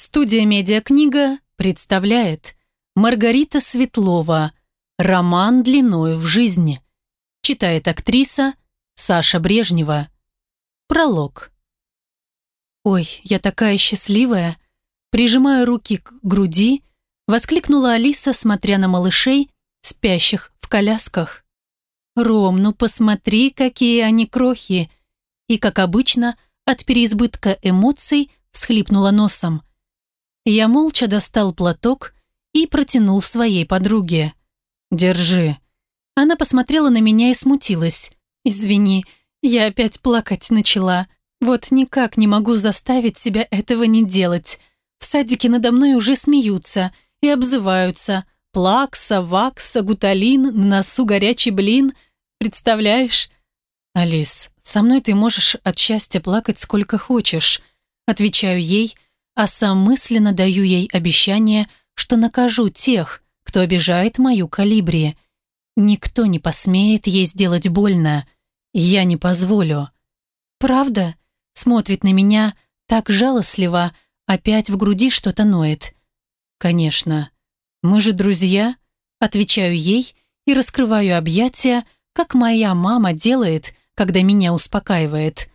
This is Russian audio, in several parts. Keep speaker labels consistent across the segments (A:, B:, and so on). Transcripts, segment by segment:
A: Студия «Медиакнига» представляет Маргарита Светлова «Роман длиною в жизни». Читает актриса Саша Брежнева. Пролог. «Ой, я такая счастливая!» Прижимая руки к груди, воскликнула Алиса, смотря на малышей, спящих в колясках. «Ром, ну посмотри, какие они крохи!» И, как обычно, от переизбытка эмоций всхлипнула носом. Я молча достал платок и протянул своей подруге. «Держи». Она посмотрела на меня и смутилась. «Извини, я опять плакать начала. Вот никак не могу заставить себя этого не делать. В садике надо мной уже смеются и обзываются. Плакса, вакса, гуталин, на носу горячий блин. Представляешь?» «Алис, со мной ты можешь от счастья плакать сколько хочешь», отвечаю ей, а сам мысленно даю ей обещание, что накажу тех, кто обижает мою калибри. Никто не посмеет ей сделать больно. Я не позволю. «Правда?» Смотрит на меня так жалостливо, опять в груди что-то ноет. «Конечно. Мы же друзья», отвечаю ей и раскрываю объятия, как моя мама делает, когда меня успокаивает.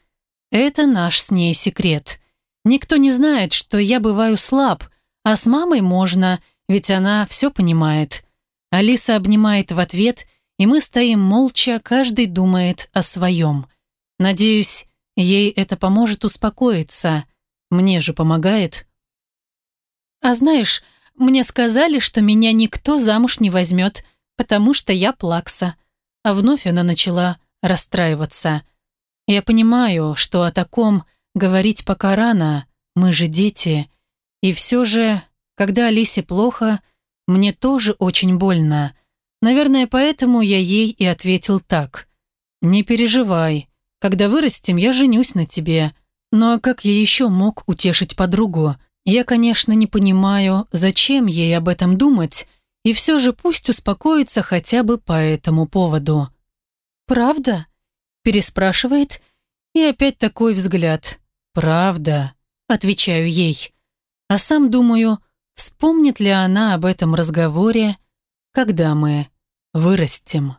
A: Это наш с ней секрет. Никто не знает, что я бываю слаб, а с мамой можно, ведь она все понимает. Алиса обнимает в ответ, и мы стоим молча, каждый думает о своем. Надеюсь, ей это поможет успокоиться. Мне же помогает. А знаешь, мне сказали, что меня никто замуж не возьмет, потому что я плакса. А вновь она начала расстраиваться. Я понимаю, что о таком Говорить пока рано, мы же дети. И все же, когда Алисе плохо, мне тоже очень больно. Наверное, поэтому я ей и ответил так. «Не переживай. Когда вырастем, я женюсь на тебе». Ну а как я еще мог утешить подругу? Я, конечно, не понимаю, зачем ей об этом думать, и все же пусть успокоится хотя бы по этому поводу. «Правда?» – переспрашивает, и опять такой взгляд. «Правда», — отвечаю ей. А сам думаю, вспомнит ли она об этом разговоре, когда мы вырастем.